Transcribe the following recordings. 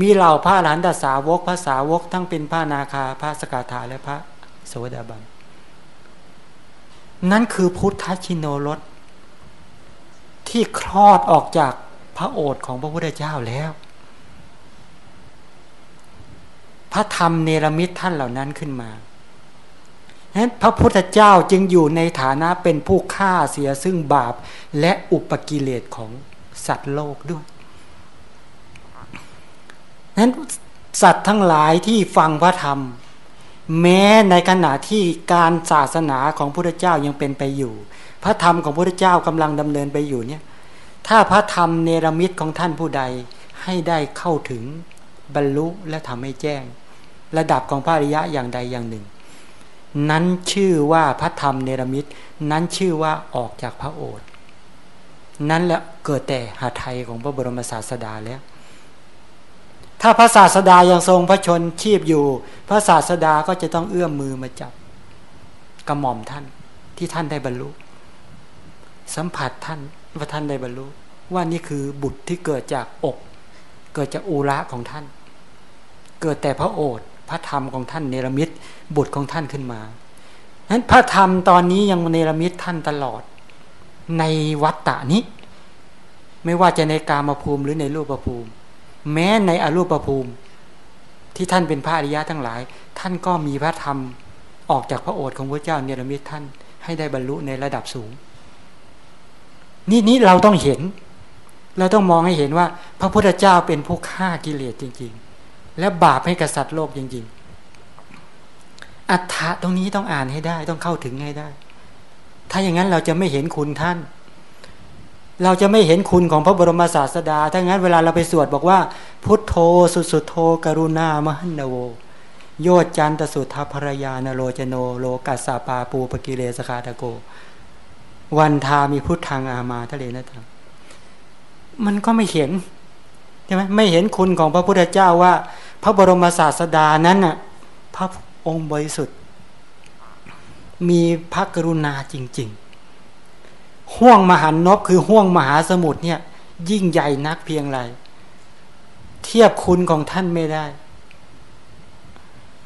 มีเหล่าพระหลานตสาวกพระสาวก ทั้งเป็นพระนาคาพระสกทาและพระโสดาบัน นั่นคือพุทธชินโนรสที่คลอดออกจากพระโอษฐ์ของพระพุทธเจ้าแล้ว พระธรรมเนรมิตท่านเหล่านั้นขึ้นมาฉะนั้นพระพุทธเจ้าจึงอยู่ในฐานะเป็นผู้ฆ่าเสียซึ่งบาปและอุปกิเลสของสัตว์โลกด้วย นั้นสัตว์ทั้งหลายที่ฟังพระธรรม แม้ในขณะที่การศาสนาของพระเจ้ายังเป็นไปอยู่ พระธรรมของพระเจ้ากำลังดำเนินไปอยู่เนี่ยถ้าพระธรรมเนรมิตของท่านผู้ใดให้ได้เข้าถึงบรรลุและทำให้แจ้ง ระดับของพระอริยะอย่างใดอย่างหนึ่ง นั้นชื่อว่าพระธรรมเนรมิตนั้นชื่อว่าออกจากพระโอษฐ์นั้นแหละเกิดแต่หาไทยของพระบรมศาสดาแล้ว ถ้าพระศาสดายังทรงพระชนชีพอยู่ พระศาสดาก็จะต้องเอื้อมมือมาจับกระหม่อมท่านที่ท่านได้บรรลุ สัมผัสท่านว่าท่านได้บรรลุ ว่านี่คือบุตรที่เกิดจากอก เกิดจากอุระของท่าน เกิดแต่พระโอษฐ์พระธรรมของท่านเนรมิตบุตรของท่านขึ้นมาฉนั้นพระธรรมตอนนี้ยังเนรมิตท่านตลอด ในวัฏฏะนี้ ไม่ว่าจะในกามภูมิหรือในรูปภูมิ แม้ในอรูปภูมิ ที่ท่านเป็นพระอริยะทั้งหลาย ท่านก็มีพระธรรมออกจากพระโอษฐ์ของพระเจ้าเนรมิตท่านให้ได้บรรลุในระดับสูง นี่นี้เราต้องเห็น เราต้องมองให้เห็นว่า พระพุทธเจ้าเป็นผู้ฆ่ากิเลสจริง ๆ และบาปให้กษัตริย์โลกจริง ๆ อัฏฐะตรงนี้ต้องอ่านให้ได้ ต้องเข้าถึงให้ได้ ถ้าอย่างนั้นเราจะไม่เห็นคุณท่าน เราจะไม่เห็นคุณของพระบรมศาสดา ถ้างั้นเวลาเราไปสวดบอกว่า พุทโธสุสุโธกรุณามหันโว โยจันตสุทธภรยานโรจโนโลกัสสาปาปูปกิเลสคาตะโก วันทามีพุทธังอามาทะเลนะทรมันก็ไม่เห็นใช่ไหมไม่เห็นคุณของพระพุทธเจ้าว่า พระบรมศาสดานั้นน่ะพระองค์บริสุทธิ์ มีพระกรุณาจริงๆ ห่วงมหันนบคือห่วงมหาสมุทรเนี่ย ยิ่งใหญ่นักเพียงไรเทียบคุณของท่านไม่ได้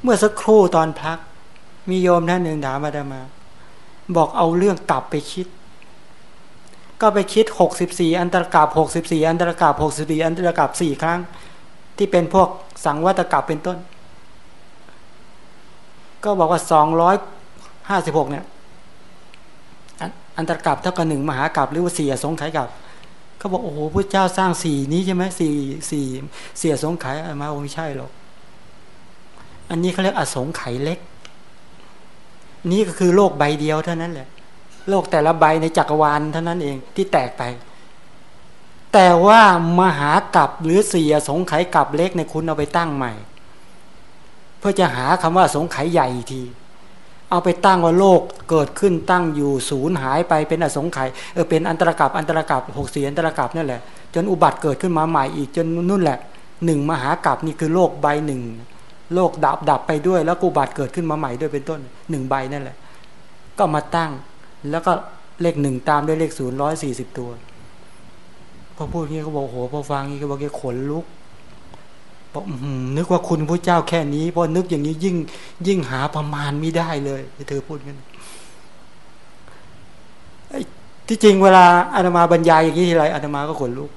เมื่อสักครู่ตอนพัก มีโยมท่านหนึ่งถามมาดามา บอกเอาเรื่องกลับไปคิด ก็ไปคิดหกสิบสี่อันตรกาบหกสิบสี่อันตรกาบหกสิบสี่อันตรกาบสี่ครั้ง ที่เป็นพวกสังวัตกาบเป็นต้น ก็บอกว่าสองร้อยห้าสิบหกเนี่ย อันตรกับเท่ากับหนึ่งมหากรับหรือว่าสี่สงไขยกับเขาบอกโอ้โหพระเจ้าสร้างสี่นี้ใช่ไหมสี่สี่เสียสงไขยมาไม่ใช่หรอกอันนี้เขาเรียกอสงไขยเล็ก นี่ก็คือโลกใบเดียวเท่านั้นแหละ โลกแต่ละใบในจักรวาลเท่านั้นเองที่แตกไป แต่ว่ามหากับหรือเสียสงไขยกับเล็กในคุณเอาไปตั้งใหม่ เพื่อจะหาคำว่าสงไขยใหญ่ที เอาไปตั้งว่าโลกเกิดขึ้นตั้งอยู่ศูนย์หายไปเป็นอสงไขยเออเป็นอันตรกับอันตรกับหกสี่อันตรกับนั่นแหละ จนอุบัติเกิดขึ้นมาใหม่อีกจนนู่นแหละหนึ่งมหากับนี่คือโลกใบหนึ่งโลกดับดับไปด้วยแล้วอุบัติเกิดขึ้นมาใหม่ด้วยเป็นต้นหนึ่งใบนั่นแหละ ก็มาตั้งแล้วก็เลขหนึ่งตามด้วยเลขศูนย์ร้อยสี่สิบตัวพอพูดงี้ก็บอกโหพอฟังงี้ก็บอกแกขนลุก บอกนึกว่าคุณพระเจ้าแค่นี้พอนึกอย่างนี้ยิ่ง ยิ่งหาประมาณไม่ได้เลยเธอพูดงั้นที่จริงเวลาอาตมาบรรยายอย่างนี้ทีไรอาตมาก็ขนลุก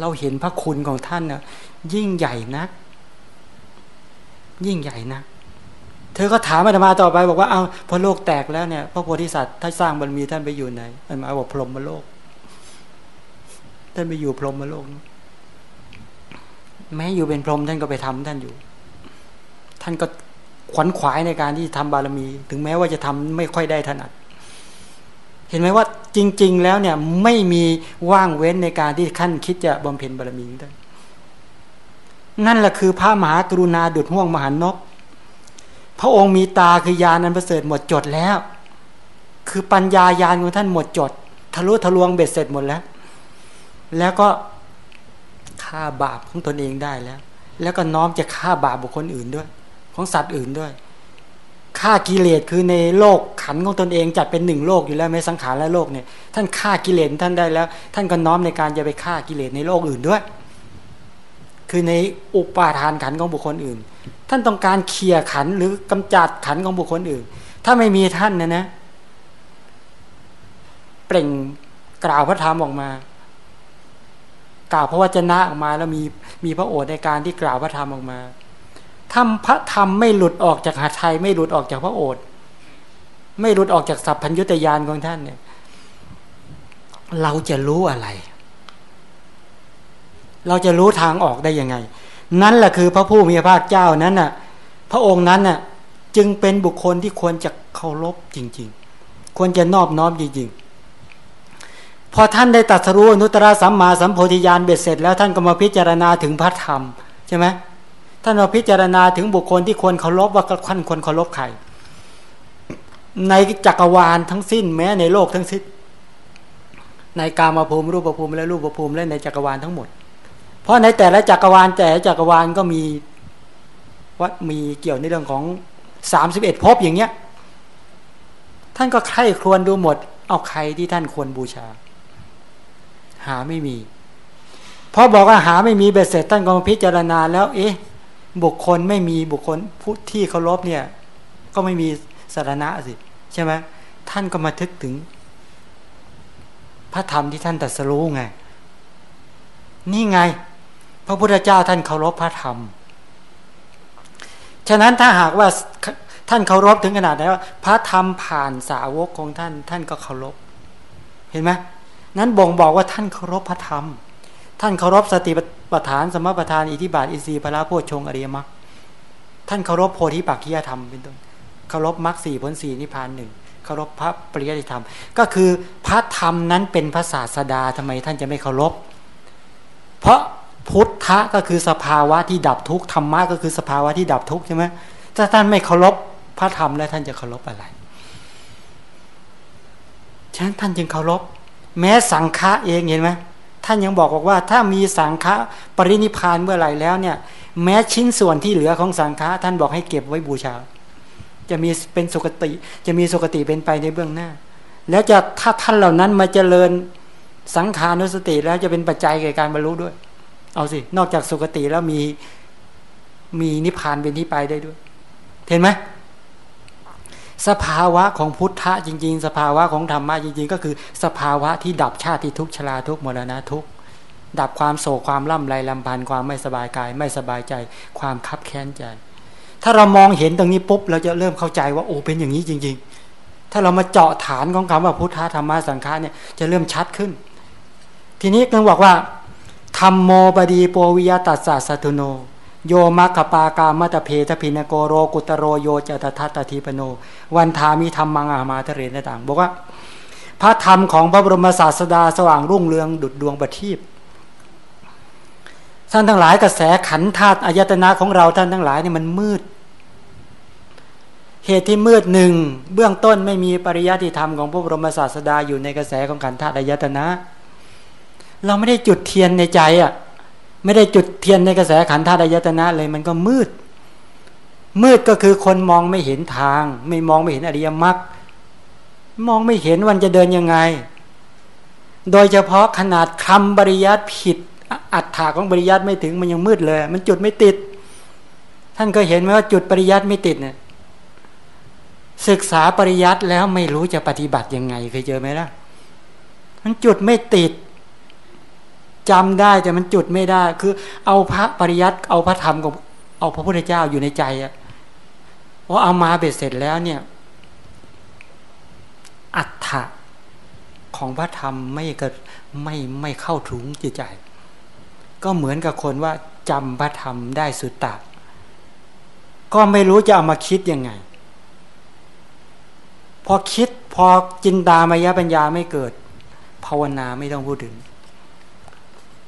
เราเห็นพระคุณของท่านน่ะยิ่งใหญ่นัก ยิ่งใหญ่นัก เธอก็ถามอาตมาต่อไป บอกว่าเอาพอโลกแตกแล้วเนี่ยพระโพธิสัตว์ท่านสร้างบารมีท่านไปอยู่ไหนอาตมาบอกพรหมโลก ท่านไปอยู่พรหมโลก แม้อยู่เป็นพรหมท่านก็ไปทำท่านอยู่ ท่านก็ขวัญขวายในการที่ทำบารมี ถึงแม้ว่าจะทำไม่ค่อยได้ถนัด เห็นไหมว่าจริง ๆ แล้วเนี่ยไม่มีว่างเว้นในการที่ขั้นคิดจะบำเพ็ญบารมีได้นั่นแหละคือพระมหากรุณาดุดห่วงมหานกพระองค์มีตาคือยานันประเสริฐหมดจดแล้ว คือปัญญายานของท่านหมดจด ทะลุทะลวงเบ็ดเสร็จหมดแล้ว แล้วก็ ฆ่าบาปของตนเองได้แล้ว แล้วก็น้อมจะฆ่าบาปบุคคลอื่นด้วย ของสัตว์อื่นด้วยฆ่ากิเลสคือในโลกขันของตนเองจัดเป็นหนึ่งโลกอยู่แล้วไม่สังขารและโลกเนี่ย ท่านฆ่ากิเลสท่านได้แล้ว ท่านก็น้อมในการจะไปฆ่ากิเลสในโลกอื่นด้วย คือในอุปาทานขันของบุคคลอื่น ท่านต้องการเคลียร์ขันหรือกำจัดขันของบุคคลอื่น ถ้าไม่มีท่านนะนะ เปล่งกล่าวพระธรรมออกมา กล่าวพระวจนะออกมาแล้วมีมีพระโอษฐ์ในการที่กล่าวพระธรรมออกมาทำพระธรรมไม่หลุดออกจากหาไทยไม่หลุดออกจากพระโอษฐ์ไม่หลุดออกจากสัพพัญญุตยานของท่านเนี่ย เราจะรู้อะไร เราจะรู้ทางออกได้ยังไง นั่นแหละคือพระผู้มีพระภาคเจ้านั้นน่ะ พระองค์นั้นน่ะ จึงเป็นบุคคลที่ควรจะเคารพจริง ๆ ควรจะนอบน้อมจริงๆ พอท่านได้ตัดสรู้อนุตตรสัมมาสัมโพธิญาณเบ็ดเสร็จแล้วท่านก็มาพิจารณาถึงพระธรรมใช่ไหมท่านมาพิจารณาถึงบุคคลที่ควรเคารพว่าท่านควรเคารพใครในจักรวาลทั้งสิ้นแม้ในโลกทั้งสิ้น ในกามาภูมิรูปภูมิและรูปภูมิและในจักรวาลทั้งหมด เพราะในแต่ละจักรวาลแต่จักรวาลก็มีวัดมีเกี่ยวในเรื่องของสามสิบเอ็ดภพอย่างเงี้ย ท่านก็ใคร่ครวญดูหมด เอาใครที่ท่านควรบูชา หาไม่มีพอบอกว่าหาไม่มีเบ็ดเสร็จท่านก็พิจารณาแล้ว เอ๊ะ บุคคลไม่มีบุคคลผู้ที่เคารพเนี่ย ก็ไม่มีสารณะสิใช่ไหมท่านก็มาทึกถึง พระธรรมที่ท่านตรัสรู้ไง นี่ไง พระพุทธเจ้าท่านเคารพพระธรรม ฉะนั้นถ้าหากว่าท่านเคารพถึงขนาดไหนว่า พระธรรมผ่านสาวกของท่าน ท่านก็เคารพ เห็นไหม นั้นบ่งบอกว่าท่านเคารพพระธรรม ท่านเคารพสติปัฏฐานสมปัฏฐานอิทิบาทอินทรีย์พระโพชงอริยมรรคท่านเคารพโพธิปักขียธรรมเป็นต้นเคารพมรรคสี่ผลสี่นิพพานหนึ่งเคารพพระปริยัติธรรม ก็คือพระธรรมนั้นเป็นพระศาสดาทำไมท่านจะไม่เคารพ เพราะพุทธะก็คือสภาวะที่ดับทุกข์ธรรมะก็คือสภาวะที่ดับทุกข์ใช่ไหมถ้าท่านไม่เคารพพระธรรมแล้วท่านจะเคารพอะไรฉะนั้นท่านจึงเคารพ แม้สังฆะเองเห็นไหมท่านยังบอกบอกว่า ถ้ามีสังฆะปรินิพานเมื่อไหร่แล้วเนี่ย แม้ชิ้นส่วนที่เหลือของสังฆะท่านบอกให้เก็บไว้บูชา จะมีเป็นสุกติ จะมีสุกติเป็นไปในเบื้องหน้า แล้วจะถ้าท่านเหล่านั้นมาเจริญสังขานุสติแล้วจะเป็นปัจจัยแก่การบรรลุด้วย เอาสิ นอกจากสุกติแล้วมีมีนิพพานเป็นที่ไปได้ด้วย เห็นไหม สภาวะของพุทธะจริง ๆ สภาวะของธรรมะจริง ๆ ก็คือสภาวะที่ดับชาติทุกชราทุกมรณะทุกดับความโศกความล่ำไรลำพันธ์ความไม่สบายกาย ไม่สบายใจ ความคับแค้นใจ ถ้าเรามองเห็นตรงนี้ปุ๊บเราจะเริ่มเข้าใจว่าโอ้เป็นอย่างนี้จริง ๆ ถ้าเรามาเจาะฐานของคำว่าพุทธะธรรมะสังฆาเนี่ยจะเริ่มชัดขึ้น ทีนี้ต้องบอกว่าธรรมโมบดีโปวิยตัสสะสัตุโน โยมัคคปากามัตเพทพินโกโรกุตโรโยจตทัตทีปโน วันทามีธรรมังอามาทะเรนต่าง บอกว่า พระธรรมของพระบรมศาสดาสว่างรุ่งเรืองดุดดวงประทีปท่านทั้งหลายกระแสขันธาตุอายตนะของเราท่านทั้งหลายเนี่ยมันมืด เหตุที่มืดหนึ่งเบื้องต้นไม่มีปริยัติธรรมของพระบรมศาสดาอยู่ในกระแสของขันธาตุอายตนะ เราไม่ได้จุดเทียนในใจอะ่ะ ไม่ได้จุดเทียนในกระแสขันธาตุอายตนะเลยมันก็มืด มืดก็คือคนมองไม่เห็นทาง ไม่มองไม่เห็นอริยมรรคมองไม่เห็นวันจะเดินยังไง โดยเฉพาะขนาดคำบริยัติผิด อัตถาของบริยัติไม่ถึงมันยังมืดเลย มันจุดไม่ติด ท่านก็เห็นไหมว่าจุดปริยัติไม่ติดเนี่ยศึกษาปริยัติแล้วไม่รู้จะปฏิบัติยังไงเคยเจอไหมล่ะ มันจุดไม่ติด จำได้แต่มันจุดไม่ได้ คือ เอาพระปริยัติเอาพระธรรมกับเอาพระพุทธเจ้าอยู่ในใจอะว่าเอามาเบ็ดเสร็จแล้วเนี่ย อัฏฐะของพระธรรมไม่เกิดไม่ไม่เข้าถึงจิตใจ ก็เหมือนกับคนว่าจำพระธรรมได้สุดตะก็ไม่รู้จะเอามาคิดยังไง พอคิดพอจินตามายปัญญาไม่เกิด ภาวนาไม่ต้องพูดถึง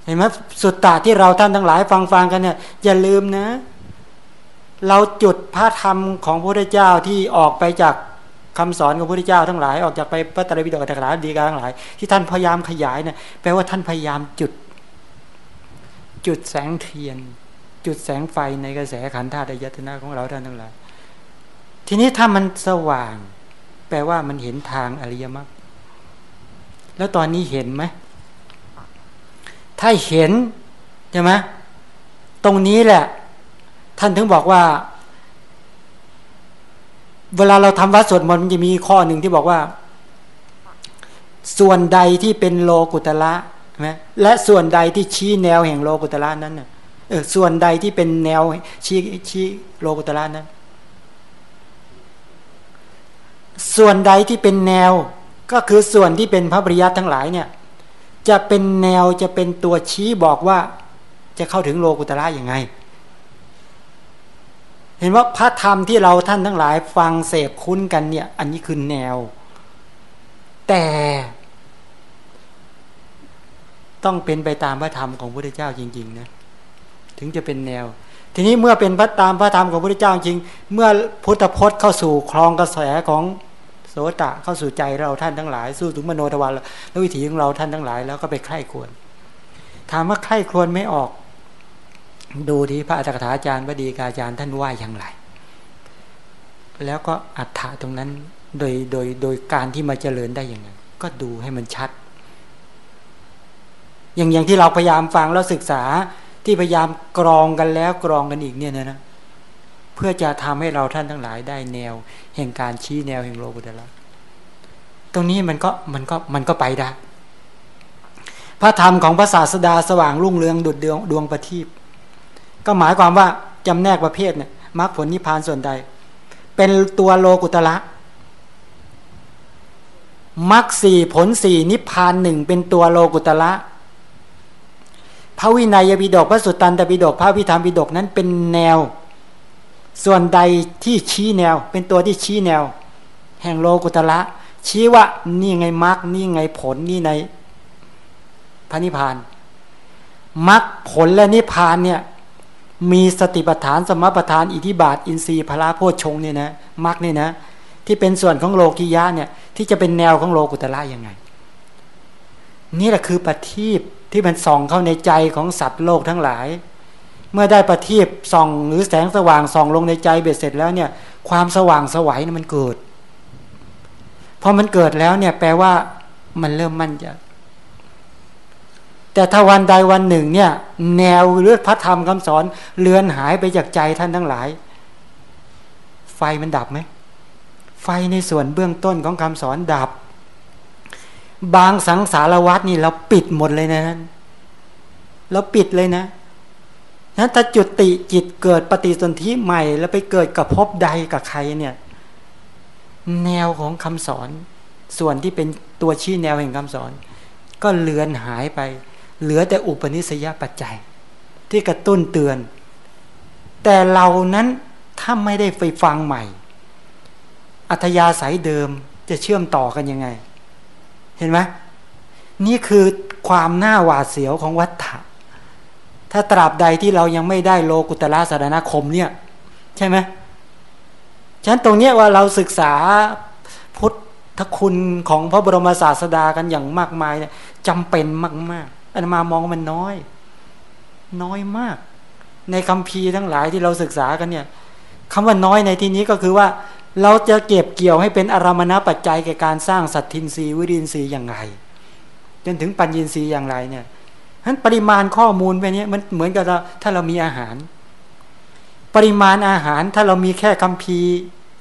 เห็นไหมสุดตาที่เราท่านทั้งหลายฟังฟังกันเนี่ยอย่าลืมนะ เราจุดพระธรรมของพระพุทธเจ้าที่ออกไปจากคำสอนของพระพุทธเจ้าทั้งหลายออกจากไปพระตรีปิฎกทั้งหลายดีการทั้งหลาย ที่ท่านพยายามขยายเนี่ยแปลว่าท่านพยายามจุด จุดแสงเทียน จุดแสงไฟในกระแสขันธ์ธาตุยตนะของเราท่านทั้งหลาย ทีนี้ถ้ามันสว่าง แปลว่ามันเห็นทางอริยมรรคแล้วตอนนี้เห็นไหม ถ้าเห็นใช่ไหมตรงนี้แหละ ท่านถึงบอกว่า เวลาเราทำวัดสวดมนต์มันจะมีข้อหนึ่งที่บอกว่า ส่วนใดที่เป็นโลกุตละไหมและส่วนใดที่ชี้แนวแห่งโลกุตละนั้นเออส่วนใดที่เป็นแนวชี้ชี้โลกุตละนั้น ส่วนใดที่เป็นแนวก็คือส่วนที่เป็นพระปริยัติทั้งหลายเนี่ย จะเป็นแนวจะเป็นตัวชี้บอกว่า จะเข้าถึงโลกุตระยังไง เห็นว่าพระธรรมที่เราท่านทั้งหลายฟังเสพคุ้นกันเนี่ย อันนี้คือแนว แต่ต้องเป็นไปตามพระธรรมของพระพุทธเจ้าจริง ๆ นะ ถึงจะเป็นแนว ทีนี้เมื่อเป็นพระตามพระธรรมของพระพุทธเจ้าจริง เมื่อพุทธพจน์เข้าสู่คลองกระแสของ โสตะเข้าสู่ใจเราท่านทั้งหลาย สู้ถึงมโนทวารแล้ววิถีของเราท่านทั้งหลาย แล้วก็ไปไข้ควรถามว่าไข้ควรไม่ออก ดูที่พระอัฏฐกถาจารย์พระดีกาจารย์ท่านว่าอย่างไร แล้วก็อัฏฐะตรงนั้นโดยโดยโดยการที่มาเจริญได้อย่างไงก็ดูให้มันชัด อย่างอย่างที่เราพยายามฟังแล้วศึกษาที่พยายามกรองกันแล้วกรองกันอีกเนี่ยนะนะ เพื่อจะทำให้เราท่านทั้งหลายได้แนว แห่งการชี้แนวแห่งโลกุตละตรงนี้มันก็มันก็มันก็ไปได้ พระธรรมของพระศาสดาสว่างรุ่งเรืองดุดดวงดวงประทีปก็หมายความว่าจำแนกประเภทเนี่ยมรรคผลนิพพานส่วนใด เป็นตัวโลกุตละมรรคสี่ผลสี่นิพพานหนึ่งเป็นตัวโลกุตละพระวินัยบิดกพระสุตตันตบิดกพระวิธรรมบิดกนั้นเป็นแนว ส่วนใดที่ชี้แนว เป็นตัวที่ชี้แนว แห่งโลกุตละ ชี้ว่านี่ไงมรรคนี่ไงผลนี่ในพระนิพพานมรรคผลและนิพพานเนี่ยมีสติปัฏฐานสมปัฏฐานอิทิบาท อินทรีย์พระโพชงเนี่ยนะมรรคเนี่ยนะ ที่เป็นส่วนของโลกิยะเนี่ย ที่จะเป็นแนวของโลกุตละยังไง นี่แหละคือปฏิบที่มันส่องเข้าในใจของสัตว์โลกทั้งหลาย เมื่อได้ประทีปส่องหรือแสงสว่างส่องลงในใจเบ็ดเสร็จแล้วเนี่ย ความสว่างสวัยนี่มันเกิดพอมันเกิดแล้วเนี่ยแปลว่ามันเริ่มมั่นใจแต่ถ้าวันใดวันหนึ่งเนี่ย แนวเลือดพระธรรมคำสอนเลือนหายไปจากใจท่านทั้งหลาย ไฟมันดับไหมไฟในส่วนเบื้องต้นของคำสอนดับ บางสังสารวัตนี่เราปิดหมดเลยนะเราปิดเลยนะ นั้นถ้าจุดติจิตเกิดปฏิสนธิใหม่ แล้วไปเกิดกับพบใดกับใครเนี่ย แนวของคำสอน ส่วนที่เป็นตัวชี้แนวแห่งคำสอน ก็เลือนหายไป เหลือแต่อุปนิสัยปัจจัย ที่กระตุ้นเตือน แต่เรานั้นถ้าไม่ได้ไปฟังใหม่ อัธยาศัยเดิมจะเชื่อมต่อกันยังไง เห็นไหมนี่คือความน่าหวาดเสียวของวัฏฏะ ถ้าตราบใดที่เรายังไม่ได้โลกุตละสารณคมเนี่ย ใช่ไหมฉะนั้นตรงนี้ว่าเราศึกษาพุทธคุณของพระบรมศาสดากันอย่างมากมายเนี่ยจำเป็นมากๆอันมามองมันน้อย น้อยมาก ในคำพีทั้งหลายที่เราศึกษากันเนี่ยคำว่าน้อยในที่นี้ก็คือว่า เราจะเก็บเกี่ยวให้เป็นอารมณปัจจัยแก่การสร้างสัตทินรีวิรินรีอย่างไรจนถึงปัญญินรีอย่างไรเนี่ย นั้นปริมาณข้อมูลไปนี้มันเหมือนกับเราถ้าเรามีอาหาร ปริมาณอาหารถ้าเรามีแค่คัมภีร์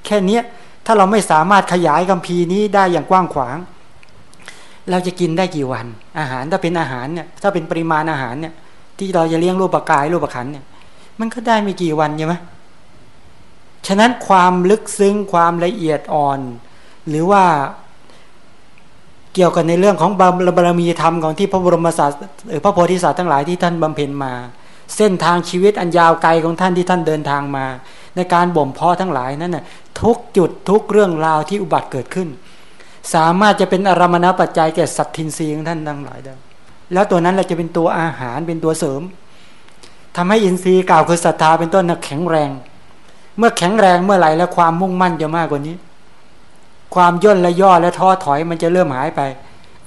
แค่เนี้ยถ้าเราไม่สามารถขยายคัมภีร์นี้ได้อย่างกว้างขวาง เราจะกินได้กี่วัน อาหารถ้าเป็นอาหารเนี่ยถ้าเป็นปริมาณอาหารเนี่ย ที่เราจะเลี้ยงรูปกายรูปขันเนี่ย มันก็ได้ไม่กี่วันใช่ไหมฉะนั้นความลึกซึ้งความละเอียดอ่อน หรือว่า เกี่ยวกันในเรื่องของบารมีธรรมของที่พระบรมศาสตร์หรือพระโพธิสัตว์ทั้งหลายที่ท่านบำเพ็ญมา เส้นทางชีวิตอันยาวไกลของท่านที่ท่านเดินทางมา ในการบ่มเพาะทั้งหลายนั้นน่ะทุกจุดทุกเรื่องราวที่อุบัติเกิดขึ้น สามารถจะเป็นอารมณปัจจัยแก่สัตทินรีของท่านทั้งหลายได้แล้วตัวนั้นเราจะเป็นตัวอาหารเป็นตัวเสริมทำให้อินทรีย์กล่าวคือศรัทธาเป็นต้นแข็งแรง เมื่อแข็งแรงเมื่อไหร่แล้วความมุ่งมั่นจะมากกว่านี้ ความย่นและย่อและท้อถอยมันจะเริ่มหายไป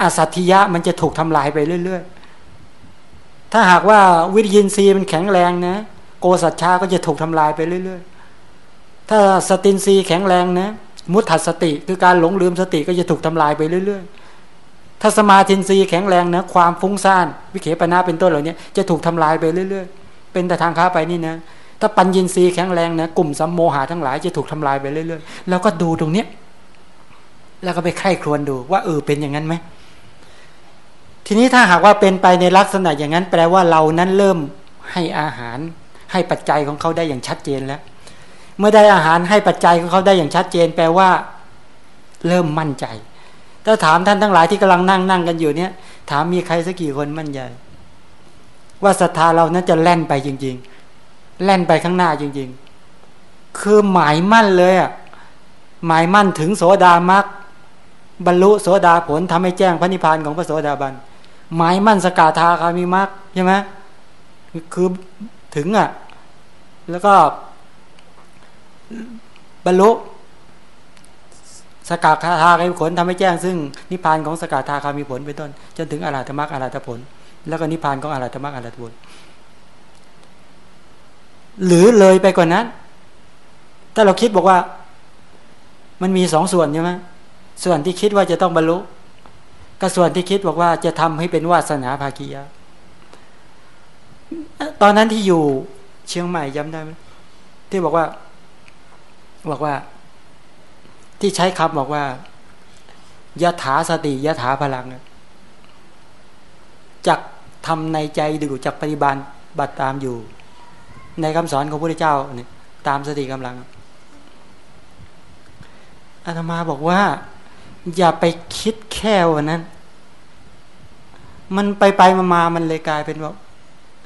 อาสัตยะมันจะถูกทำลายไปเรื่อย ๆ ถ้าหากว่าวิริยินทรีย์มันแข็งแรงนะ โกสัจชาก็จะถูกทำลายไปเรื่อย ๆ ถ้าสตินทรีย์แข็งแรงนะ มุทัสติคือการหลงลืมสติก็จะถูกทำลายไปเรื่อย ๆ ถ้าสมาธินทรีย์แข็งแรงนะ ความฟุ้งซ่าน วิเขปนาเป็นต้นเหล่านี้จะถูกทำลายไปเรื่อย ๆ เป็นแต่ทางค้าไปนี่นะ ถ้าปัญญินทรีย์แข็งแรงนะ กลุ่มสัมโมหะทั้งหลายจะถูกทำลายไปเรื่อย ๆ แล้วก็ดูตรงเนี้ย แล้วก็ไปไข้ครวนดูว่าเออเป็นอย่างนั้นไหมทีนี้ถ้าหากว่าเป็นไปในลักษณะอย่างนั้น แปลว่าเรานั้นเริ่มให้อาหาร ให้ปัจจัยของเขาได้อย่างชัดเจนแล้ว เมื่อได้อาหารให้ปัจจัยของเขาได้อย่างชัดเจน แปลว่า เริ่มมั่นใจถ้าถามท่านทั้งหลายที่กำลังนั่งนั่งกันอยู่เนี่ย ถามมีใครสักกี่คนมั่นใจว่าศรัทธาเรานั้นจะแล่นไปจริง ๆ แล่นไปข้างหน้าจริง ๆ คือหมายมั่นเลยอะหมายมั่นถึงโสดามัก บรรลุโสดาผลทำให้แจ้งพระนิพพานของพระโสดาบันหมายมั่นสกาธาคามีมักใช่ไหมคือถึงอะ แล้วก็ บรรลุสกาธาคามีผลทำให้แจ้ง ซึ่งนิพพานของสกาธาคามีผลเป็นต้น จนถึงอรหัตมรรคอรหัตผล แล้วก็นิพพานของอรหัตมรรคอรหัตผล หรือเลยไปกว่านั้น ถ้าเราคิดบอกว่า มันมีสองส่วนใช่ไหม ส่วนที่คิดว่าจะต้องบรรลุก็ส่วนที่คิดบอกว่าจะทำให้เป็นวาสนาภาคียะตอนนั้นที่อยู่เชียงใหม่จำได้ไหมที่บอกว่า บอกว่า ที่ใช้คำบอกว่ายะถาสติยะถาพลังจักทำในใจดูจักปฏิบัติบัติตามอยู่ ในคำสอนของพระพุทธเจ้าเนี่ยตามสติกำลังอาตมาบอกว่า อย่าไปคิดแค่วันนั้น มันไปไปมามามันเลยกลายเป็นว่า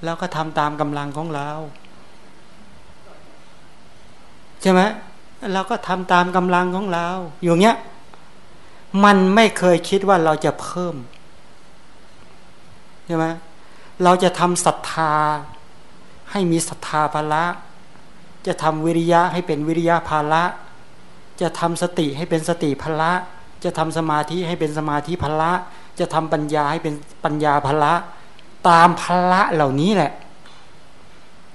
แล้วก็ทำตามกำลังของเรา ใช่ไหมเราก็ทำตามกำลังของเรา อยู่เงี้ย มันไม่เคยคิดว่าเราจะเพิ่ม ใช่ไหมเราจะทำศรัทธา ให้มีศรัทธาภาระจะทำวิริยะให้เป็นวิริยะภาระจะทำสติให้เป็นสติภาระ จะทำสมาธิให้เป็นสมาธิภาระจะทำปัญญาให้เป็นปัญญาภาระตามพละเหล่านี้แหละ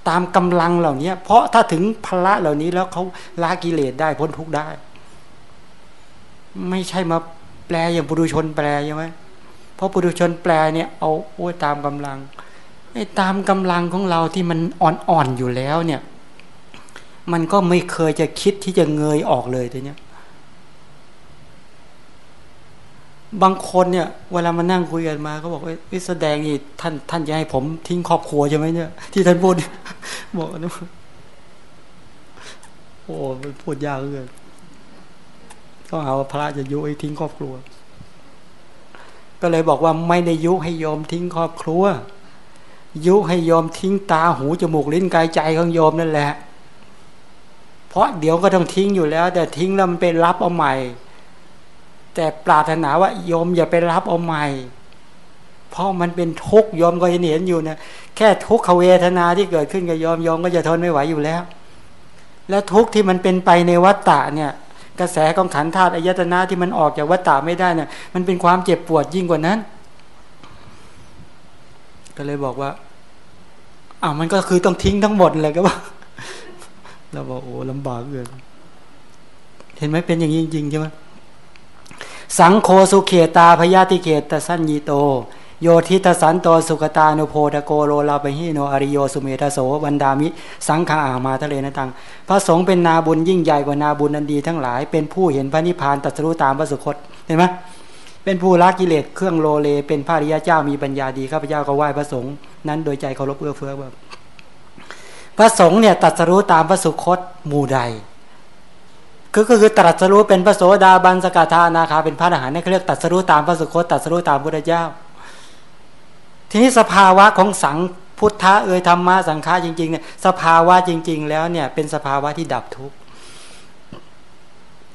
ตามกำลังเหล่านี้เพราะถ้าถึงพละเหล่านี้แล้วเขาละกิเลสได้พ้นทุกได้ ไม่ใช่มาแปลอย่างปุถุชนแปลใช่ไหมเพราะปุถุชนแปลเนี่ยเอาโอ้ยตามกำลังไอ้ตามกำลังของเราที่มันอ่อนๆอยู่แล้วเนี่ย มันก็ไม่เคยจะคิดที่จะเงยออกเลยทีเนี้ย บางคนเนี่ยเวลามานั่งคุยกันมาเขาบอกว่าแสดงนี่ท่านท่านจะให้ผมทิ้งครอบครัวใช่ไหมเนี่ย ที่ท่านพูดบอกนะโอ้พูดยากเลยก็เอาพระจะยุให้ทิ้งครอบครัว ก็เลยบอกว่าไม่ได้ยุให้ยอมทิ้งครอบครัว ยุให้ยอมทิ้งตาหูจมูกลิ้นกายใจของโยมนั่นแหละ เพราะเดี๋ยวก็ต้องทิ้งอยู่แล้ว แต่ทิ้งแล้วมันเป็นรับเอาใหม่ แต่ปรารถนาว่าโยมอย่าไปรับเอาใหม่ เพราะมันเป็นทุกข์ยอมก็เห็นอยู่นะแค่ทุกขเวทนาที่เกิดขึ้นกับยอมยอมก็จะทนไม่ไหวอยู่แล้ว แล้วทุกข์ที่มันเป็นไปในวัฏฏะเนี่ย กระแสของขันธาตุอายตนะที่มันออกจากวัฏฏะไม่ได้เนี่ยมันเป็นความเจ็บปวดยิ่งกว่านั้น ก็เลยบอกว่าอ้าวมันก็คือต้องทิ้งทั้งหมดเลยก็ว่าเราบอกโอ้ลำบากเกินเห็นไหมเป็นอย่างนี้จริงๆใช่ไหม สังโฆ สุเขตตาภยาติเขตตะสัญญิโต โยทิฏฐะสันโตสุคะตานุโพธะโกโลลัปปะหีโน อะริโยสุเมธะโสวันทามิ สังฆัง อะหะมาทะเรนะ ตัง พระสงฆ์เป็นนาบุญยิ่งใหญ่กว่านาบุญอันดีทั้งหลาย เป็นผู้เห็นพระนิพพานตรัสรู้ตามพระสุคตเห็นไหมเป็นผู้ละกิเลสเครื่องโลเล เป็นพระอริยเจ้ามีปัญญาดีข้าพเจ้าก็ไหว้พระสงฆ์นั้นโดยใจเคารพเอื้อเฟื้อแบบพระสงฆ์เนี่ยตรัสรู้ตามพระสุคตหมู่ใด ก็คือตรัสรู้เป็นพระโสดาบันสกทานาคาเป็นพระอรหันต์นี่เขาเรียกตัดสรู้ตามพระสุคตตัดสรู้ตามพุทธเจ้า ทีนี้สภาวะของสังพุทธะเอ่ยธรรมะสังฆาจริงๆเนี่ยสภาวะจริง ๆ แล้วเนี่ยเป็นสภาวะที่ดับทุกข์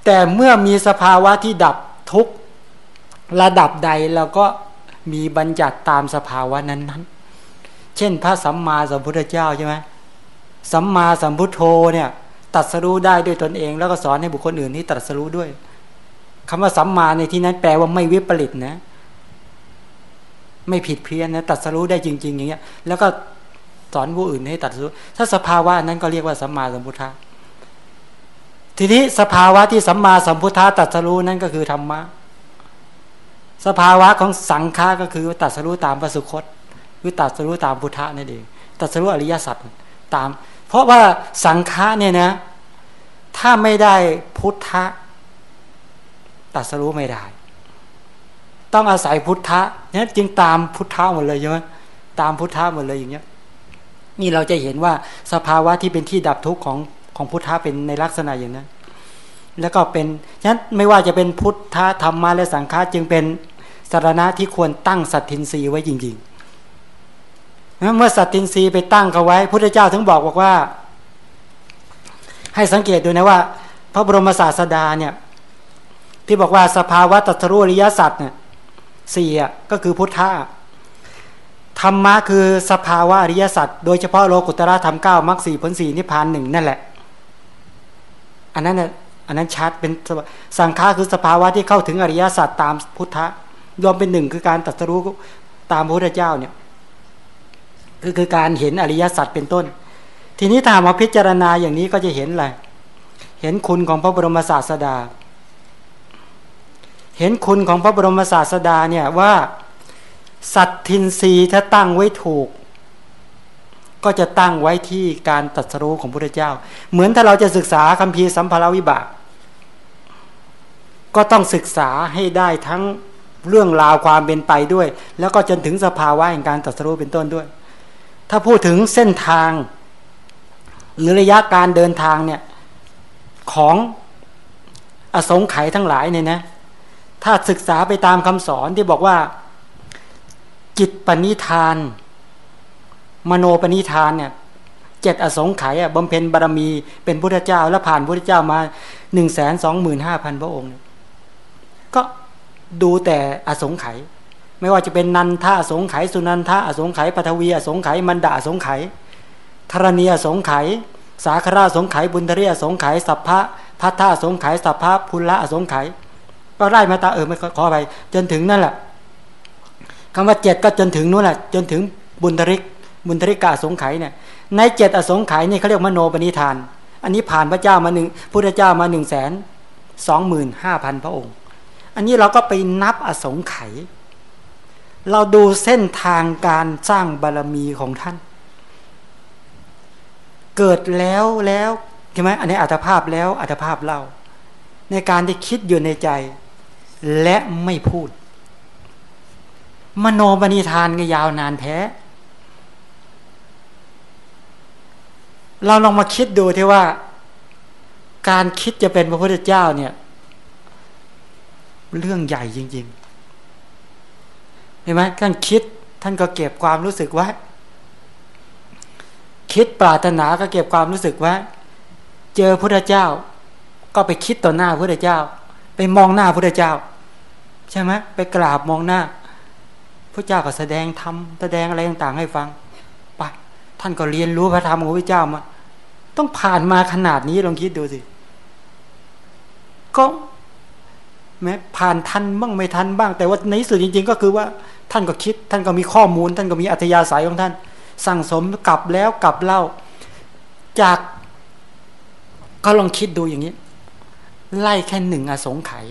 แต่เมื่อมีสภาวะที่ดับทุกข์ระดับใดเราก็มีบัญญัติตามสภาวะนั้นๆ เช่นพระสัมมาสัมพุทธเจ้าใช่ไหมสัมมาสัมพุทโธเนี่ย ตัดสรู้ได้ด้วยตนเอง แล้วก็สอนให้บุคคลอื่นที่ตัดสรู้ด้วยคำว่าสัมมาในที่นั้นแปลว่าไม่วิปริตนะ ไม่ผิดเพี้ยนนะตัดสรู้ได้จริง ๆ อย่างเงี้ย แล้วก็สอนผู้อื่นให้ตัดสรู้ถ้าสภาวะนั้นก็เรียกว่าสัมมาสัมพุทธะ ทีนี้สภาวะที่สัมมาสัมพุทธะตัดสรู้นั้นก็คือธรรมะ สภาวะของสังฆาก็คือตัดสรู้ตามประสุคต คือตัดสรู้ตามพุทธะนั่นเอง ตัดสรู้อริยสัจ ตาม เพราะว่าสังฆะเนี่ยนะ ถ้าไม่ได้พุทธะตัดสรู้ไม่ได้ ต้องอาศัยพุทธะเนี่ยจึงตามพุทธะหมดเลยใช่ไหมตามพุทธะหมดเลยอย่างเงี้ยนี่เราจะเห็นว่าสภาวะที่เป็นที่ดับทุกข์ของของพุทธะเป็นในลักษณะอย่างนั้น แล้วก็เป็นฉะนั้นไม่ว่าจะเป็นพุทธะธรรมะและสังฆะจึงเป็นสารณะที่ควรตั้งสัตทินรีไว้จริง ๆ เมื่อสัตทินรีไปตั้งเขาไว้พุทธเจ้าถึงบอกบอกว่า ให้สังเกตดูนะว่า พระบรมศาสดาเนี่ย ที่บอกว่าสภาวะตัทรุอริยสัจเนี่ยสี่ก็คือพุทธะธรรมะคือสภาวะอริยสัจโดยเฉพาะโลกุตระธรรมเก้ามรรคสี่ผลสี่นิพพานหนึ่งนั่นแหละ อันนั้นน่ยอันนั้นชัดเป็นสังฆาคือสภาวะที่เข้าถึงอริยสัจตามพุทธะรวมเป็นหนึ่งคือการตัดสู้ตามพระพุทธเจ้าเนี่ย คือคือการเห็นอริยสัจเป็นต้น ทีนี้ถามาพิจารณาอย่างนี้ก็จะเห็นอะไรเห็นคุณของพระบรมศาสดา เห็นคุณของพระบรมศาสดาเนี่ยว่า สัตทินรีถ้าตั้งไว้ถูก ก็จะตั้งไว้ที่การตัดสรู้ของพระเจ้า เหมือนถ้าเราจะศึกษาคัมภีร์สัมภารวิบาก ก็ต้องศึกษาให้ได้ทั้งเรื่องราวความเป็นไปด้วย แล้วก็จนถึงสภาวะแห่งการตัดสรู้เป็นต้นด้วย ถ้าพูดถึงเส้นทาง หรือระยะการเดินทางเนี่ยของอสงไขยทั้งหลายเนี่ยนะถ้าศึกษาไปตามคำสอนที่บอกว่าจิตปณิธาน มโนปณิธานเนี่ยเจ็ดอสงไขยบำเพ็ญบารมีเป็นพุทธเจ้า แล้วผ่านพุทธเจ้ามาหนึ่งแสนสองหมื่นห้าพันพระองค์ ก็ดูแต่อสงไขย ไม่ว่าจะเป็นนันท่าสงไขสุนันท่าสงไขปฐวีสงไขมันดาสงไขธรณีสงไขสาคราสงไขบุญทรีอสงไขสัพพะพัทธาสงไขสัพพะพุลละสงไขก็ไล่มาตาเออไม่ขอไปจนถึงนั่นแหละคำว่าเจ็ดก็จนถึงนู้นแหละจนถึงบุญทริกบุญทริกาสงไขเนี่ยในเจ็ดอสงไขยนี่เขาเรียกมโนปณิธาน อันนี้ผ่านพระเจ้ามาหนึ่งพุทธเจ้ามาหนึ่งแสนสองหมื่นห้าพันพระองค์ อันนี้เราก็ไปนับอสงไขย เราดูเส้นทางการสร้างบารรมีของท่าน เกิดแล้วแล้วใช่ไหมอันนี้อัตภาพแล้วอัตภาพเล่า ในการที่คิดอยู่ในใจ และไม่พูด มโนบณิธานก็ยาวนานแท้ เราลองมาคิดดูที่ว่า การคิดจะเป็นพระพุทธเจ้าเนี่ย เรื่องใหญ่จริง ๆ เห็นไหมท่านคิดท่านก็เก็บความรู้สึกไว้คิดปรารถนาก็เก็บความรู้สึกไว้เจอพระเจ้า ก็ไปคิดต่อหน้าพระเจ้า ไปมองหน้าพระเจ้า ใช่ไหมไปกราบมองหน้าพระเจ้าก็แสดงธรรมแสดงอะไรต่างๆ ให้ฟังไปท่านก็เรียนรู้พระธรรมของพระเจ้ามา ต้องผ่านมาขนาดนี้ลองคิดดูสิก็ แม้ผ่านทันบ้างไม่ทันบ้าง แต่ว่าในสุดจริง ๆ ก็คือว่าท่านก็คิด ท่านก็มีข้อมูล ท่านก็มีอัธยาศัยของท่าน สั่งสมกลับแล้วกลับเล่า จากก็ลองคิดดูอย่างนี้ ไล่แค่หนึ่งอสงไขย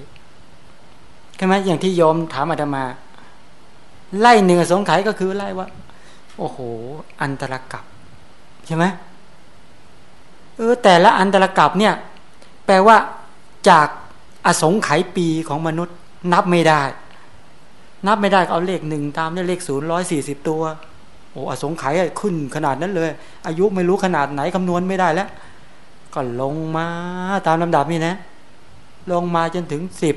ใช่ไหมอย่างที่โยมถามอาตมา ไล่หนึ่งอสงไขยก็คือไล่ว่า โอ้โห อันตรกับใช่ไหมเออแต่ละอันตรกับเนี่ย แปลว่าจาก อสงไขยปีของมนุษย์ นับไม่ได้ นับไม่ได้เอาเลขหนึ่งตามด้วยเลขศูนย์ร้อยสี่สิบตัวโอ้อสงไขยขึ้นขนาดนั้นเลย อายุไม่รู้ขนาดไหนคำนวณไม่ได้แล้ว ก็ลงมาตามลำดับนี่นะ ลงมาจนถึงสิบ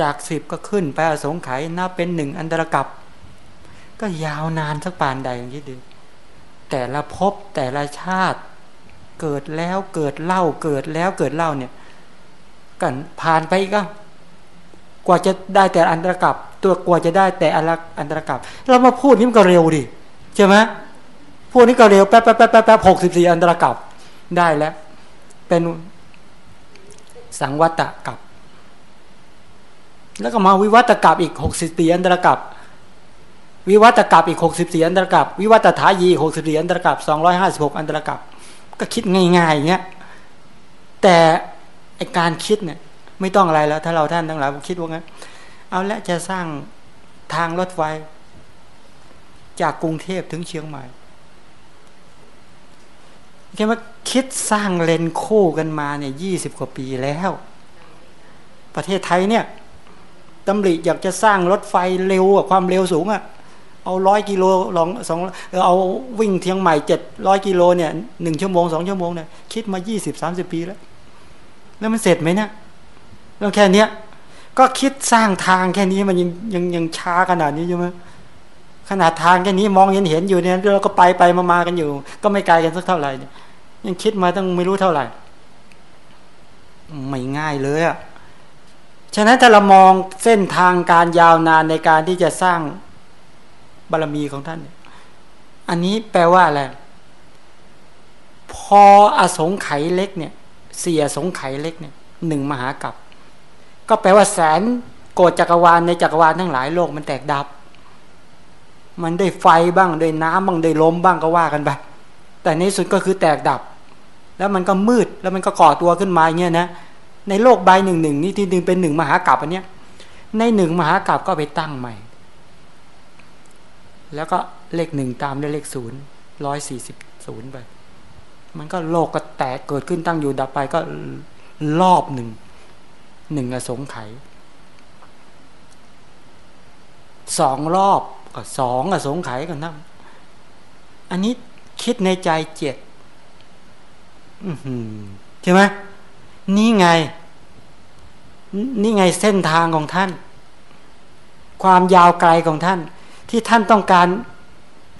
จากสิบก็ขึ้นไปอสงไขยนับเป็นหนึ่งอันตรกับก็ยาวนานสักปานใดอย่างนี้ดูแต่ละภพแต่ละชาติ เกิดแล้วเกิดเล่าเกิดแล้วเกิดเล่าเนี่ย กันผ่านไปก็ กว่าจะได้แต่อันตรกับ ตัวกว่าจะได้แต่อันอันตรกับ เรามาพูดนี่มันก็เร็วดิใช่ไหมพูดนี่ก็เร็วแป๊บแป๊บแป๊บแป๊บหกสิบสี่อันตรกับได้แล้ว เป็นสังวัตกับ แล้วก็มาวิวัตกับอีกหกสิบสี่อันตรกับวิวัตกับอีกหกสิบสี่อันตรกับวิวัตถายีหกสิบสี่อันตรกับสองร้อยห้าสิบหกอันตรกับก็คิดง่ายๆอย่างเงี้ยแต่ ไอการคิดเนี่ยไม่ต้องอะไรแล้ว ถ้าเราท่านทั้งหลายคิดว่างั้น เอาละจะสร้างทางรถไฟ จากกรุงเทพถึงเชียงใหม่แค่ว่าคิดสร้างเลนคู่กันมาเนี่ยยี่สิบกว่าปีแล้ว ประเทศไทยเนี่ยตำริอยากจะสร้างรถไฟเร็วอะความเร็วสูงอะเอาร้อยกิโลลองสองเอาวิ่งเทียงใหม่เจ็ดร้อยกิโลเนี่ยหนึ่งชั่วโมงสองชั่วโมงเนี่ยคิดมายี่สิบสามสิบปีแล้ว แล้วมันเสร็จไหมเนี่ยแล้วแค่เนี้ยก็คิดสร้างทางแค่นี้มันยังยังยังช้าขนาดนี้ใช่ไหมขนาดทางแค่นี้มองเห็นเห็นอยู่เนี่ยเราก็ไปไปมามากันอยู่ ก็ไม่ไกลกันสักเท่าไหร่ยังคิดมาตั้งไม่รู้เท่าไหร่ ไม่ง่ายเลยอะ่ะฉะนั้นถ้าเรามองเส้นทางการยาวนานในการที่จะสร้างบารรมีของท่าน อันนี้แปลว่าอะไรพออสงไขยเล็กเนี่ย เสียสงไขยเล็กเนี่ยหนึ่งมหากับ ก็แปลว่าแสนโกดจักรวาลในจักรวาลทั้งหลายโลกมันแตกดับ มันได้ไฟบ้างได้น้ำบ้างได้ลมบ้างก็ว่ากันไปแต่ในสุดก็คือแตกดับ แล้วมันก็มืดแล้วมันก็ก่อตัวขึ้นมาเงี้ยนะในโลกใบหนึ่งหนึ่งนี่ที่ดึงเป็นหนึ่งมหากรัปอันเนี้ยในหนึ่งมหากรัปก็ไปตั้งใหม่ แล้วก็เลขหนึ่งตามด้วยเลขศูนย์ร้อยสี่สิบศูนย์ไป มันก็โลกก็แตกเกิดขึ้นตั้งอยู่ดับไปก็รอบหนึ่งหนึ่งอสงไขยสองรอบก็สองอสงไขยกันนั่งอันนี้คิดในใจเจ็ดใช่ไหมนี่ไง นี่ไงเส้นทางของท่าน ความยาวไกลของท่าน ที่ท่านต้องการ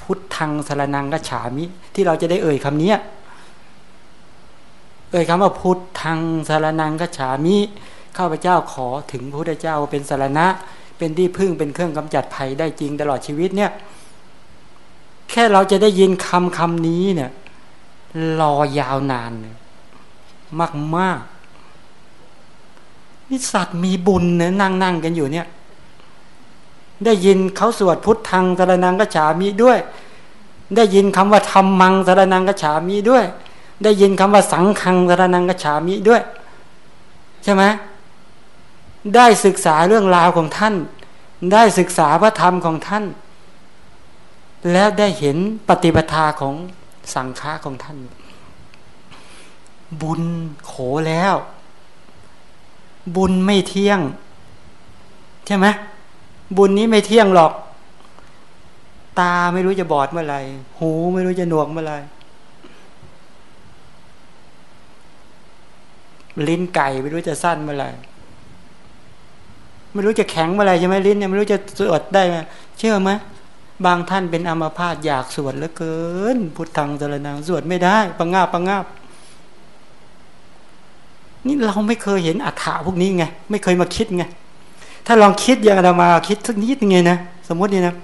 พุทธังสารนังกัจฉามิ ที่เราจะได้เอ่ยคำนี้ เอ่ยคำว่าพุทธังสารนังกัจฉามิข้าพเจ้าขอถึงพระพุทธเจ้าเป็นสารณะ เป็นที่พึ่งเป็นเครื่องกำจัดภัยได้จริงตลอดชีวิตเนี่ย แค่เราจะได้ยินคำคำนี้เนี่ย รอยาวนานมากมากนี่สัตว์มีบุญเนี่ยนั่งนั่งกันอยู่เนี่ย ได้ยินเขาสวดพุทธังสารนังกัจฉามิด้วย ได้ยินคำว่าธรรมังสารนังกัจฉามิด้วย ได้ยินคำว่าสังฆังสารนังกฉามิด้วย ใช่ไหมได้ศึกษาเรื่องราวของท่าน ได้ศึกษาพระธรรมของท่าน แล้วได้เห็นปฏิปทาของสังฆาของท่าน บุญโขแล้ว บุญไม่เที่ยง ใช่ไหมบุญนี้ไม่เที่ยงหรอก ตาไม่รู้จะบอดเมื่อไหร่ หูไม่รู้จะหนวกเมื่อไหร่ ลิ้นไก่ไม่รู้จะสั้นเมื่อไหร่ไม่รู้จะแข็งเมื่อไหร่ใช่ไหมลิ้นเนี่ยไม่รู้จะสวดได้ไหมเชื่อไหมบางท่านเป็นอัมาพาตอยากสวดเหลือเกิน พุทธังสรนังสวดไม่ได้ปังงาปังงาบนี่เราไม่เคยเห็นอัฏฐาพวกนี้ไงไม่เคยมาคิดไงถ้าลองคิดอย่างอามาคิดสักนิดยังไงนะสมมตินี่นะ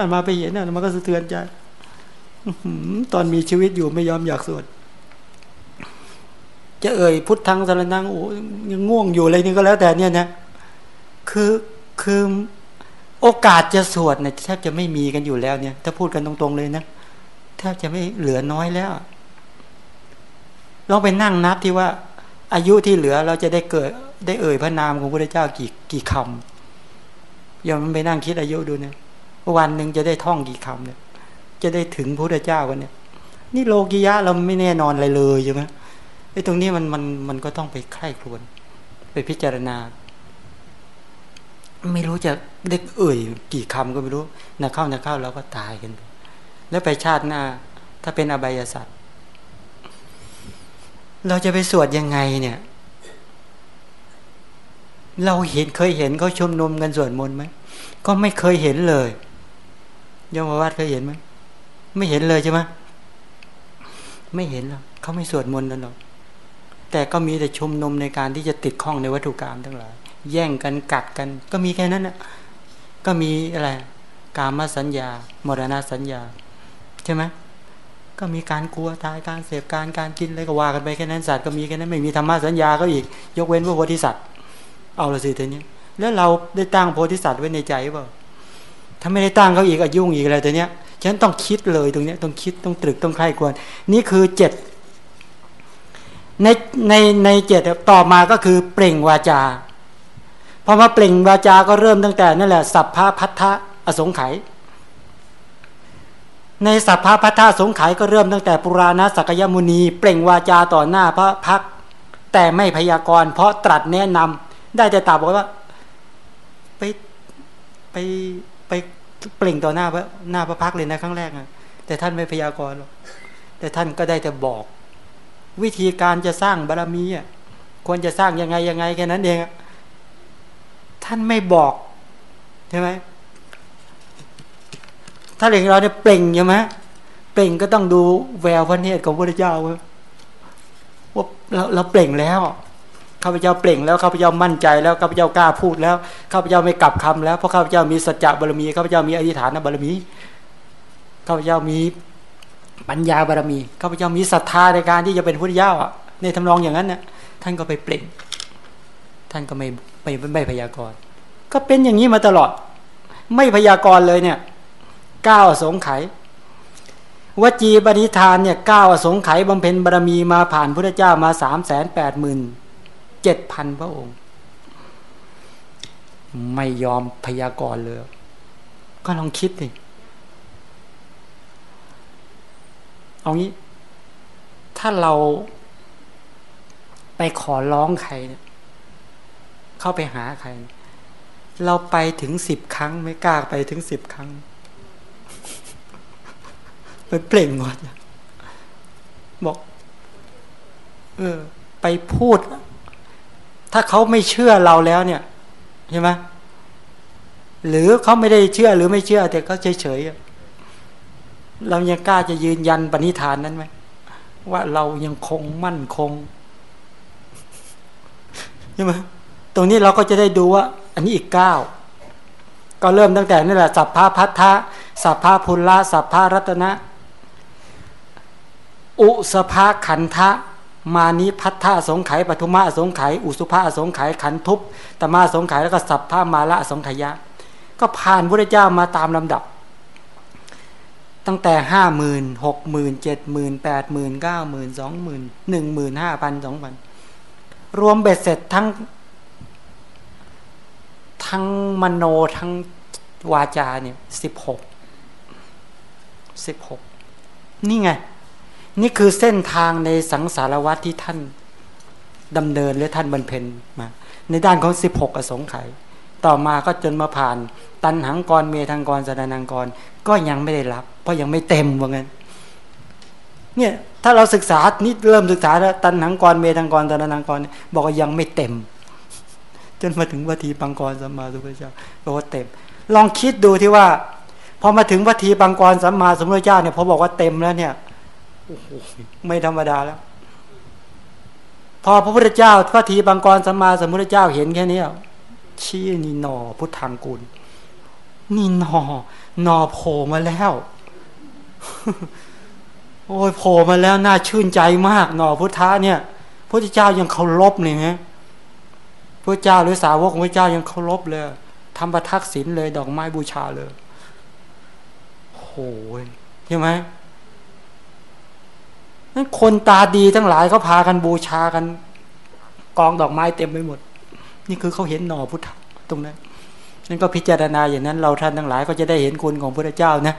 อามาไปเห็นอามาก็สะเทือนใจตอนมีชีวิตอยู่ไม่ยอมอยากสวด จะเอ่ยพุทธังสารนังโอ้ยังง่วงอยู่อะไรนี่ก็แล้วแต่เนี่ยนะคือคือโอกาสจะสวดเนี่ยแทบจะไม่มีกันอยู่แล้วเนี่ย ถ้าพูดกันตรงๆเลยนะแทบจะไม่เหลือน้อยแล้วลองไปนั่งนับที่ว่า อายุที่เหลือเราจะได้เกิด ได้เอ่ยพระนามของพระเจ้ากี่กี่คำยอมไปนั่งคิดอายุดูเนี่ยวันหนึ่งจะได้ท่องกี่คำเนี่ย จะได้ถึงพระเจ้าวันเนี่ย นี่โลกิยะเราไม่แน่นอนอะไรเลยใช่ไหม อ้ตรงนี้มันมันมันก็ต้องไปใคร่ครวญไปพิจารณา ไม่รู้จะได้เอ่ยกี่คำก็ไม่รู้นะเข้านะเข้าเราก็ตายกันแล้วไปชาติหน้า ถ้าเป็นอบายสัตว์เราจะไปสวดยังไงเนี่ย เราเห็นเคยเห็นเขาชุมนุมกันสวดมนต์ไหมก็ไม่เคยเห็นเลยยมวัดเคยเห็นไหมไม่เห็นเลยใช่ไหมไม่เห็นหรอกเขาไม่สวดมนต์กันหรอก แต่ก็มีแต่ชุมนุมในการที่จะติดข้องในวัตถุกรรมทั้งหลาย แย่งกันกัดกัน ก็มีแค่นั้นนะก็มีอะไรกามสัญญา มรณะสัญญา ใช่ไหมก็มีการกลัวตายการเสพการการกินอะไรก็ว่ากันไปแค่นั้นสัตว์ก็มีแค่นั้นไม่มีธรรมะสัญญาก็อีก ยกเว้นพระโพธิสัตว์เอาละสิทีนี้แล้วเราได้ตั้งโพธิสัตว์ไว้ในใจเปล่าถ้าไม่ได้ตั้งเขาอีกอายุ่งอีกอะไรตัวเนี้ยฉันต้องคิดเลยตรงเนี้ยต้องคิดต้องตรึกต้องใคร่ควร นี่คือเจ็ด ในในในเจ็ดต่อมาก็คือเปล่งวาจาพอมาเปล่งวาจาก็เริ่มตั้งแต่นั่นแหละสัพพะพัทธะอสงไขยในสัพพะพัทธาสงไขก็เริ่มตั้งแต่ปุราณสักยมุนี เปล่งวาจาต่อหน้าพระพัก แต่ไม่พยากรณ์เพราะตรัสแนะนำได้แต่ตาบอกว่า ไปไปไปเปล่งต่อหน้าพระหน้าพระพักเลยนะครั้งแรกอะแต่ท่านไม่พยากรณ์หรอกแต่ท่านก็ได้แต่บอก วิธีการจะสร้างบารรมีอะควรจะสร้างยังไงยังไงแค่นั้นเองท่านไม่บอกใช่ไหมถ้าอย่างเราเนี่ยเปล่งใช่ไหมเปล่งก็ต้องดูแววพระเนตรของพระเจ้าว่าเราเราเปล่งแล้วข้าพเจ้าเปล่งแล้วข้าพเจ้ามั่นใจแล้วข้าพเจ้ากล้าพูดแล้วข้าพเจ้าไม่กลับคำแล้วเพราะข้าพเจ้ามีสัจจะบารมีข้าพเจ้ามีอธิษฐานบารมีข้าพเจ้ามี ปัญญาบารมีข้าพเจ้ามีศรัทธาในการที่จะเป็นพุทธเจ้าอะในทำนองอย่างนั้นน่ะท่านก็ไปเปล่ง ท่านก็ไม่ไม่ไม่พยากรณ์ก็เป็นอย่างนี้มาตลอด ไม่พยากรณ์เลยเนี่ยเก้าสงไขวจีปณิธานเนี่ยเก้าสงไขบำเพ็ญบารมีมาผ่านพระเจ้ามาสามแสนแปดหมื่นเจ็ดพันพระองค์ ไม่ยอมพยากรณ์เลย ก็ลองคิดดิ เอางี้ ถ้าเราไปขอร้องใครเนี่ยเข้าไปหาใคร เราไปถึงสิบครั้ง ไม่กล้าไปถึงสิบครั้งไปเปล่งหมดบอก เออ ไปพูด ถ้าเขาไม่เชื่อเราแล้วเนี่ยใช่ไหมหรือเขาไม่ได้เชื่อหรือไม่เชื่อ แต่เขาเฉยเฉย เรายังกล้าจะยืนยันปณิธานนั้นไหมว่าเรายังคงมั่นคงใช่ไหมตรงนี้เราก็จะได้ดูว่า อันนี้อีกเก้าก็เริ่มตั้งแต่นี่แหละสัพพะพัทธะสัพพะพุลละสัพพะรัตนะ อุสภาขันทะ มานิพัทธาสงไขปทุมาสงไขอุสุภาสงไขขันทุบตมาสงไขแล้วก็สัพพามาละสงไขยะ ก็ผ่านพระเจ้ามาตามลำดับ ตั้งแต่ห้าหมื่นหกหมื่นเจ็ดหมื่นแปดหมื่นเก้าหมื่นสองหมื่นหนึ่งหมื่นห้าพันสองพันรวมเบ็ดเสร็จทั้ง ทั้งมโนทั้งวาจาเนี่ยสิบหกสิบหกนี่ไง นี่คือเส้นทางในสังสารวัตที่ท่านดำเนินและท่านบรรเพ็ญมา ในด้านของสิบหกอสงไขย ต่อมาก็จนมาผ่าน ตันหังกรเมทังกรสดานังกร ก็ยังไม่ได้รับ เพราะยังไม่เต็มว่างั้นเนี่ยถ้าเราศึกษานี่เริ่มศึกษาแล้วตันหังกรเมทังกรสดานังกร บอกว่ายังไม่เต็ม จนมาถึงวัตีปังกรสัมมาสัมพุทธเจ้าบอกว่าเต็ม ลองคิดดูที่ว่าพอมาถึงวัตีปังกรสัมมาสัมพุทธเจ้าเนี่ยพอบอกว่าเต็มแล้วเนี่ยโอ้โหไม่ธรรมดาแล้ว พอพระพุทธเจ้าพระทีบังกรสัมมาสัมพุทธเจ้าเห็นแค่นี้ ชี้นี่นอพุทธังกุล นี่นอนอโผล่มาแล้ว โอ้ยโผล่มาแล้วน่าชื่นใจมากนอพุทธะเนี่ยพระเจ้ายังเคารพเลยฮะพระเจ้าหรือสาวกของพระเจ้ายังเคารพเลยทำประทักษิณเลย ดอกไม้บูชาเลยโอ้ยใช่ไหมนั้นคนตาดีทั้งหลายเขาพากันบูชากัน กองดอกไม้เต็มไปหมด นี่คือเขาเห็นหน่อพุทธตรงนั้นนั่นก็พิจารณาอย่างนั้นเราท่านทั้งหลายก็จะได้เห็นคุณของพระเจ้านะ